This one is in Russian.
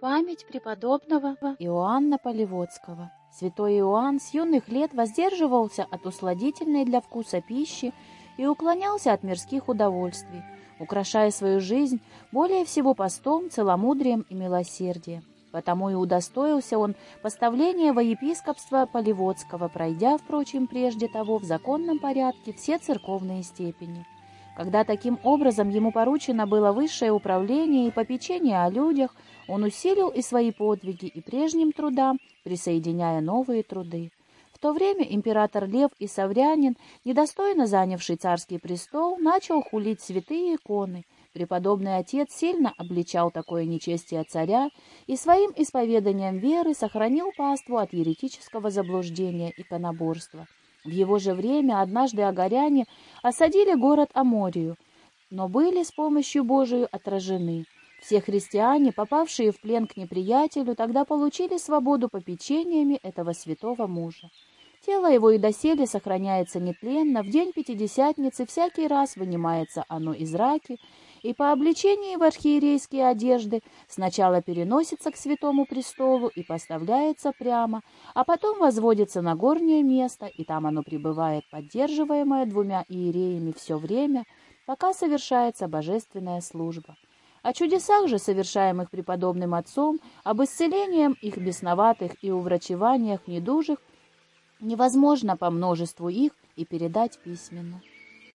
Память преподобного Иоанна Полеводского. Святой Иоанн с юных лет воздерживался от усладительной для вкуса пищи и уклонялся от мирских удовольствий, украшая свою жизнь более всего постом, целомудрием и милосердием. Потому и удостоился он поставления во епископство Полеводского, пройдя, впрочем, прежде того в законном порядке все церковные степени. Когда таким образом ему поручено было высшее управление и попечение о людях, он усилил и свои подвиги, и прежним трудам, присоединяя новые труды. В то время император Лев и Саврянин, недостойно занявший царский престол, начал хулить святые иконы. Преподобный отец сильно обличал такое нечестие царя и своим исповеданием веры сохранил паству от еретического заблуждения иконоборства. В его же время однажды агаряне осадили город Аморию, но были с помощью Божию отражены. Все христиане, попавшие в плен к неприятелю, тогда получили свободу попечениями этого святого мужа. Тело его и доселе сохраняется нетленно, в день Пятидесятницы всякий раз вынимается оно из раки, и по обличении в архиерейские одежды сначала переносится к святому престолу и поставляется прямо, а потом возводится на горнее место, и там оно пребывает, поддерживаемое двумя иереями все время, пока совершается божественная служба. О чудесах же, совершаемых преподобным отцом, об исцелениях их бесноватых и уврачеваниях недужих, невозможно по множеству их и передать письменно.